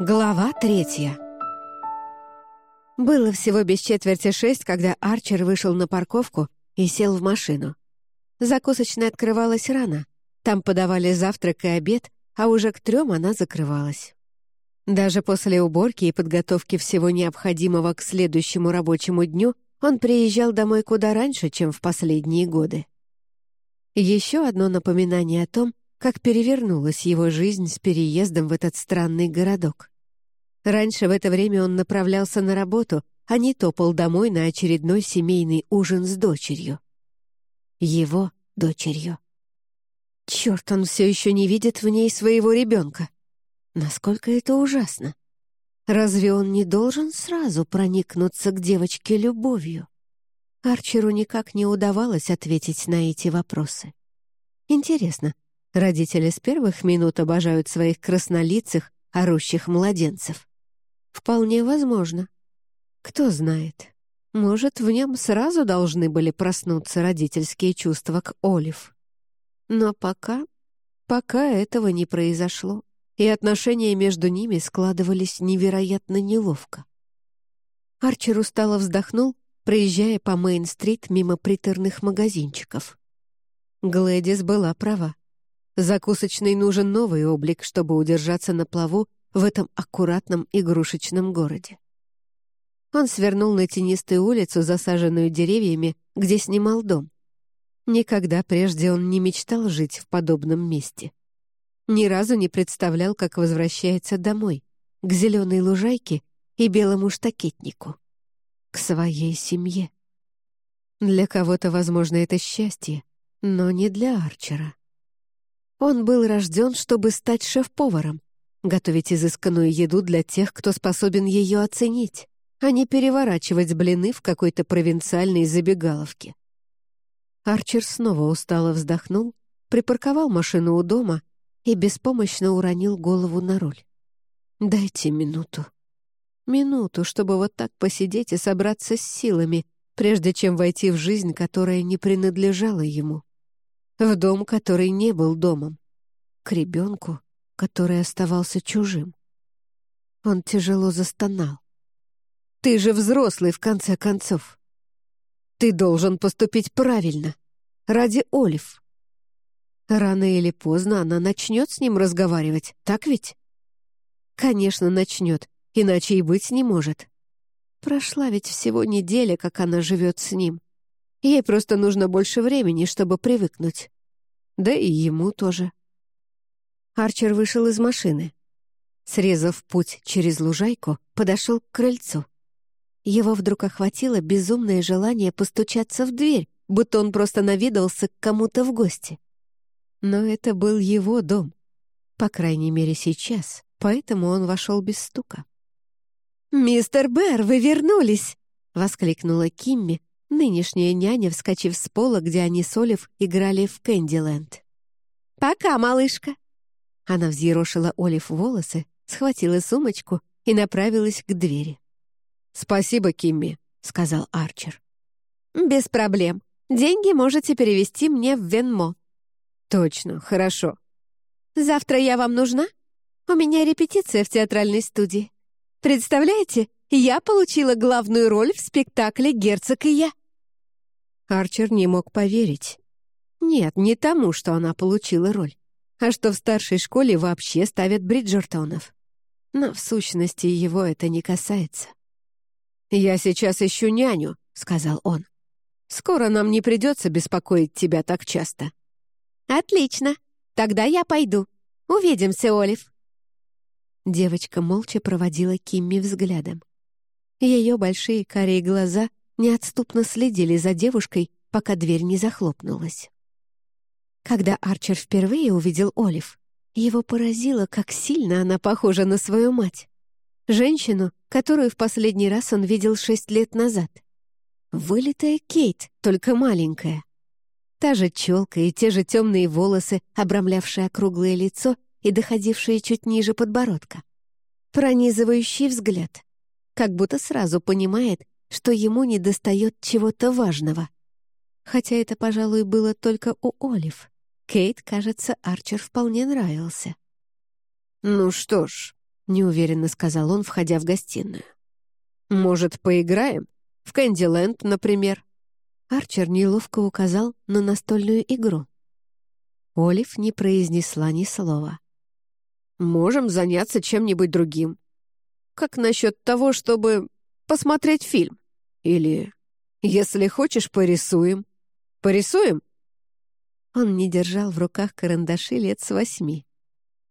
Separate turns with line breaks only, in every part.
Глава третья Было всего без четверти шесть, когда Арчер вышел на парковку и сел в машину. Закусочная открывалась рано. Там подавали завтрак и обед, а уже к трем она закрывалась. Даже после уборки и подготовки всего необходимого к следующему рабочему дню он приезжал домой куда раньше, чем в последние годы. Еще одно напоминание о том, как перевернулась его жизнь с переездом в этот странный городок. Раньше в это время он направлялся на работу, а не топал домой на очередной семейный ужин с дочерью. Его дочерью. Черт, он все еще не видит в ней своего ребенка. Насколько это ужасно. Разве он не должен сразу проникнуться к девочке любовью? Арчеру никак не удавалось ответить на эти вопросы. Интересно, родители с первых минут обожают своих краснолицых, орущих младенцев? Вполне возможно. Кто знает. Может, в нем сразу должны были проснуться родительские чувства к Олив. Но пока... пока этого не произошло, и отношения между ними складывались невероятно неловко. Арчер устало вздохнул проезжая по Мейн-стрит мимо приторных магазинчиков. Глэдис была права. Закусочный нужен новый облик, чтобы удержаться на плаву в этом аккуратном игрушечном городе. Он свернул на тенистую улицу, засаженную деревьями, где снимал дом. Никогда прежде он не мечтал жить в подобном месте. Ни разу не представлял, как возвращается домой, к зеленой лужайке и белому штакетнику к своей семье. Для кого-то, возможно, это счастье, но не для Арчера. Он был рожден, чтобы стать шеф-поваром, готовить изысканную еду для тех, кто способен ее оценить, а не переворачивать блины в какой-то провинциальной забегаловке. Арчер снова устало вздохнул, припарковал машину у дома и беспомощно уронил голову на руль. «Дайте минуту», Минуту, чтобы вот так посидеть и собраться с силами, прежде чем войти в жизнь, которая не принадлежала ему. В дом, который не был домом. К ребенку, который оставался чужим. Он тяжело застонал. «Ты же взрослый, в конце концов. Ты должен поступить правильно. Ради Олив. Рано или поздно она начнет с ним разговаривать, так ведь? Конечно, начнет, Иначе и быть не может. Прошла ведь всего неделя, как она живет с ним. Ей просто нужно больше времени, чтобы привыкнуть. Да и ему тоже. Арчер вышел из машины. Срезав путь через лужайку, подошел к крыльцу. Его вдруг охватило безумное желание постучаться в дверь, будто он просто навидался к кому-то в гости. Но это был его дом. По крайней мере, сейчас, поэтому он вошел без стука. «Мистер Бэр, вы вернулись!» — воскликнула Кимми, нынешняя няня, вскочив с пола, где они с Олив играли в Кэндиленд. «Пока, малышка!» Она взъерошила Олив волосы, схватила сумочку и направилась к двери. «Спасибо, Кимми», — сказал Арчер. «Без проблем. Деньги можете перевести мне в Венмо». «Точно, хорошо». «Завтра я вам нужна? У меня репетиция в театральной студии. Представляете, я получила главную роль в спектакле «Герцог и я». Арчер не мог поверить. Нет, не тому, что она получила роль, а что в старшей школе вообще ставят Бриджертонов. Но в сущности его это не касается. «Я сейчас ищу няню», — сказал он. «Скоро нам не придется беспокоить тебя так часто». «Отлично. Тогда я пойду. Увидимся, Олив». Девочка молча проводила Кимми взглядом. Ее большие карие глаза неотступно следили за девушкой, пока дверь не захлопнулась. Когда Арчер впервые увидел Олив, его поразило, как сильно она похожа на свою мать. Женщину, которую в последний раз он видел шесть лет назад. Вылитая Кейт, только маленькая. Та же челка и те же темные волосы, обрамлявшие округлое лицо и доходившие чуть ниже подбородка. Пронизывающий взгляд, как будто сразу понимает, что ему недостает чего-то важного. Хотя это, пожалуй, было только у Олив. Кейт, кажется, Арчер вполне нравился. «Ну что ж, неуверенно сказал он, входя в гостиную.
«Может, поиграем? В Кэндиленд, например?»
Арчер неловко указал на настольную игру. Олив не произнесла ни слова.
«Можем заняться чем-нибудь другим. Как насчет того, чтобы посмотреть фильм? Или, если хочешь, порисуем? Порисуем?»
Он не держал в руках карандаши лет с восьми.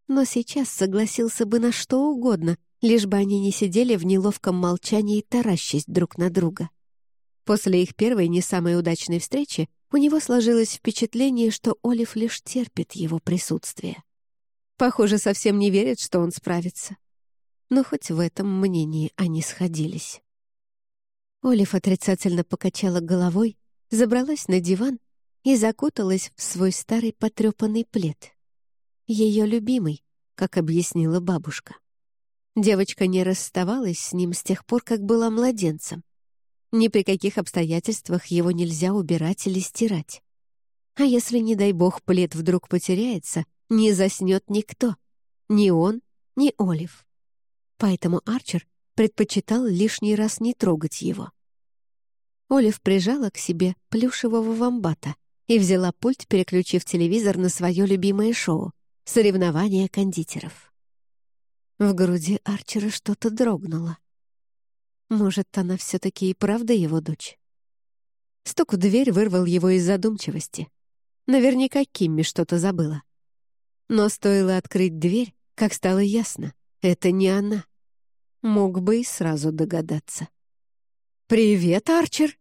Но сейчас согласился бы на что угодно, лишь бы они не сидели в неловком молчании, таращась друг на друга. После их первой не самой удачной встречи у него сложилось впечатление, что Олив лишь терпит его присутствие. Похоже, совсем не верит, что он справится. Но хоть в этом мнении они сходились. Олив отрицательно покачала головой, забралась на диван и закуталась в свой старый потрепанный плед. Ее любимый, как объяснила бабушка. Девочка не расставалась с ним с тех пор, как была младенцем. Ни при каких обстоятельствах его нельзя убирать или стирать. А если, не дай бог, плед вдруг потеряется, не заснет никто. Ни он, ни Олив. Поэтому Арчер предпочитал лишний раз не трогать его. Олив прижала к себе плюшевого вамбата и взяла пульт, переключив телевизор на свое любимое шоу — «Соревнования кондитеров». В груди Арчера что-то дрогнуло. Может, она все-таки и правда его дочь? Стук в дверь вырвал его из задумчивости. Наверняка Кимми что-то забыла. Но стоило открыть дверь, как стало ясно — это не она. Мог бы и сразу догадаться.
«Привет, Арчер!»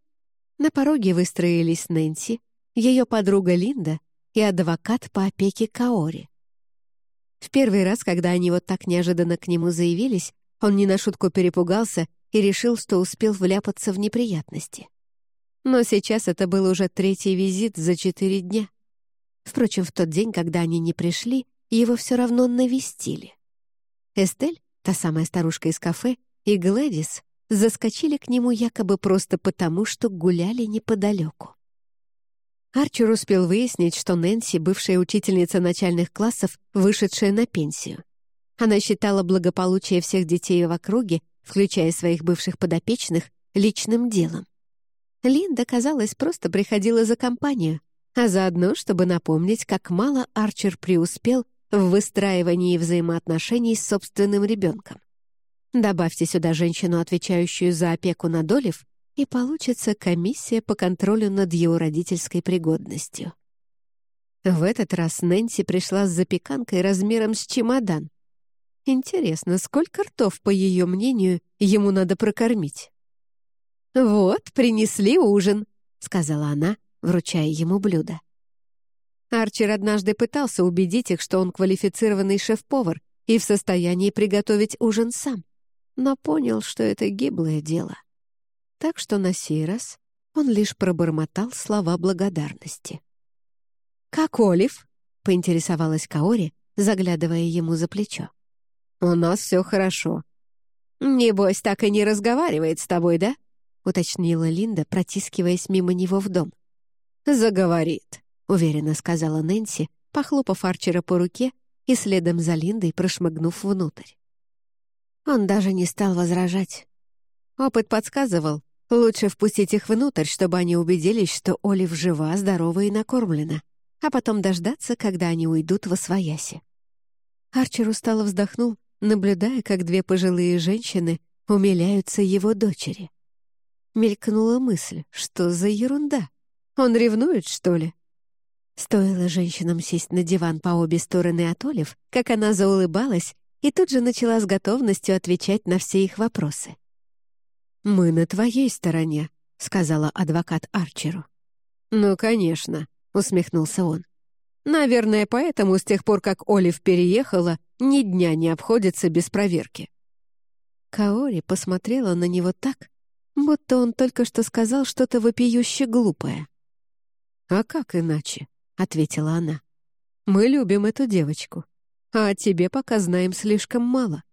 На пороге выстроились Нэнси, ее подруга Линда и адвокат по опеке Каори. В первый раз, когда они вот так неожиданно к нему заявились, он не на шутку перепугался и решил, что успел вляпаться в неприятности. Но сейчас это был уже третий визит за четыре дня. Впрочем, в тот день, когда они не пришли, его все равно навестили. Эстель, та самая старушка из кафе, и Глэдис заскочили к нему якобы просто потому, что гуляли неподалеку. Арчер успел выяснить, что Нэнси — бывшая учительница начальных классов, вышедшая на пенсию. Она считала благополучие всех детей в округе включая своих бывших подопечных, личным делом. Линда, казалось, просто приходила за компанию, а заодно, чтобы напомнить, как мало Арчер преуспел в выстраивании взаимоотношений с собственным ребенком. Добавьте сюда женщину, отвечающую за опеку над Олив, и получится комиссия по контролю над его родительской пригодностью. В этот раз Нэнси пришла с запеканкой размером с чемодан, Интересно, сколько ртов, по ее мнению, ему надо прокормить? «Вот, принесли ужин», — сказала она, вручая ему блюдо. Арчер однажды пытался убедить их, что он квалифицированный шеф-повар и в состоянии приготовить ужин сам, но понял, что это гиблое дело. Так что на сей раз он лишь пробормотал слова благодарности. «Как Олив?» — поинтересовалась Каори, заглядывая ему за плечо. «У нас все хорошо». «Небось, так и не разговаривает с тобой, да?» — уточнила Линда, протискиваясь мимо него в дом. «Заговорит», — уверенно сказала Нэнси, похлопав Арчера по руке и следом за Линдой прошмыгнув внутрь. Он даже не стал возражать. Опыт подсказывал, лучше впустить их внутрь, чтобы они убедились, что Олив жива, здорова и накормлена, а потом дождаться, когда они уйдут во свояси. Арчер устало вздохнул наблюдая, как две пожилые женщины умиляются его дочери. Мелькнула мысль, что за ерунда? Он ревнует, что ли? Стоило женщинам сесть на диван по обе стороны от Олив, как она заулыбалась и тут же начала с готовностью отвечать на все их вопросы. «Мы на твоей стороне», — сказала адвокат Арчеру. «Ну, конечно», — усмехнулся он. «Наверное, поэтому с тех пор, как Олив переехала, ни дня не обходится без проверки. Каори посмотрела на него так, будто он только что сказал что-то вопиюще глупое. «А как иначе?» — ответила она. «Мы любим эту девочку, а о тебе пока знаем слишком мало».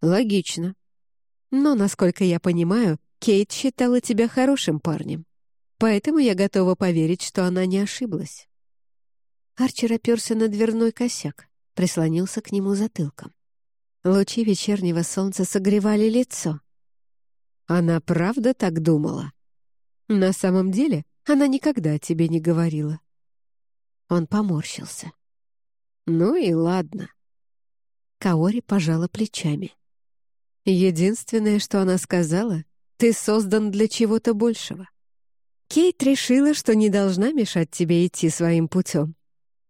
«Логично. Но, насколько я понимаю, Кейт считала тебя хорошим парнем, поэтому я готова поверить, что она не ошиблась». Арчер оперся на дверной косяк прислонился к нему затылком. Лучи вечернего солнца согревали лицо. Она правда так думала? На самом деле она никогда о тебе не говорила. Он поморщился. Ну и ладно. Каори пожала плечами. Единственное, что она сказала, ты создан для чего-то большего. Кейт решила, что не должна мешать тебе идти своим путем.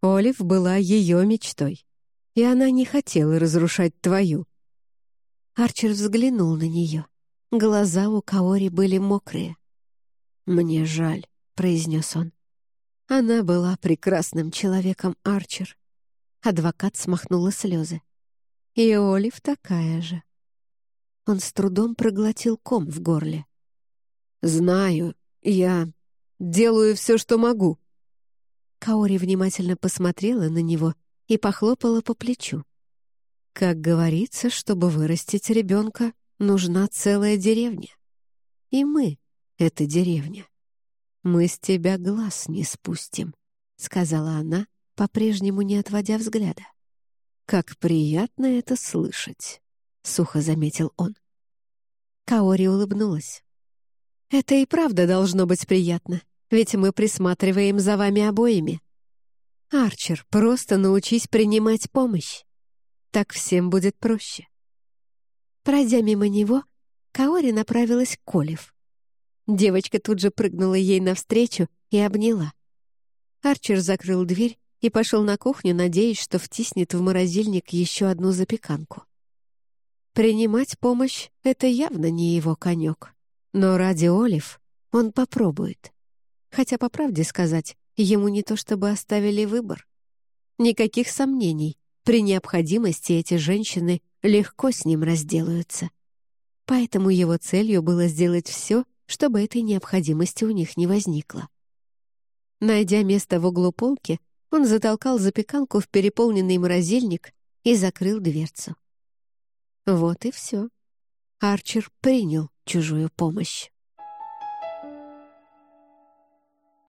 Олив была ее мечтой, и она не хотела разрушать твою. Арчер взглянул на нее. Глаза у Каори были мокрые. «Мне жаль», — произнес он. Она была прекрасным человеком, Арчер. Адвокат смахнула слезы. И Олив такая же. Он с трудом проглотил ком в горле. «Знаю, я делаю все, что могу». Каори внимательно посмотрела на него и похлопала по плечу. «Как говорится, чтобы вырастить ребенка, нужна целая деревня. И мы — это деревня. Мы с тебя глаз не спустим», — сказала она, по-прежнему не отводя взгляда. «Как приятно это слышать», — сухо заметил он. Каори улыбнулась. «Это и правда должно быть приятно, ведь мы присматриваем за вами обоими. Арчер, просто научись принимать помощь. Так всем будет проще». Пройдя мимо него, Каори направилась к Олив. Девочка тут же прыгнула ей навстречу и обняла. Арчер закрыл дверь и пошел на кухню, надеясь, что втиснет в морозильник еще одну запеканку. Принимать помощь — это явно не его конек. Но ради Олив он попробует. Хотя, по правде сказать, ему не то чтобы оставили выбор. Никаких сомнений, при необходимости эти женщины легко с ним разделаются. Поэтому его целью было сделать все, чтобы этой необходимости у них не возникло. Найдя место в углу полки, он затолкал запеканку в переполненный морозильник и закрыл дверцу. Вот и все. Арчер принял чужую помощь.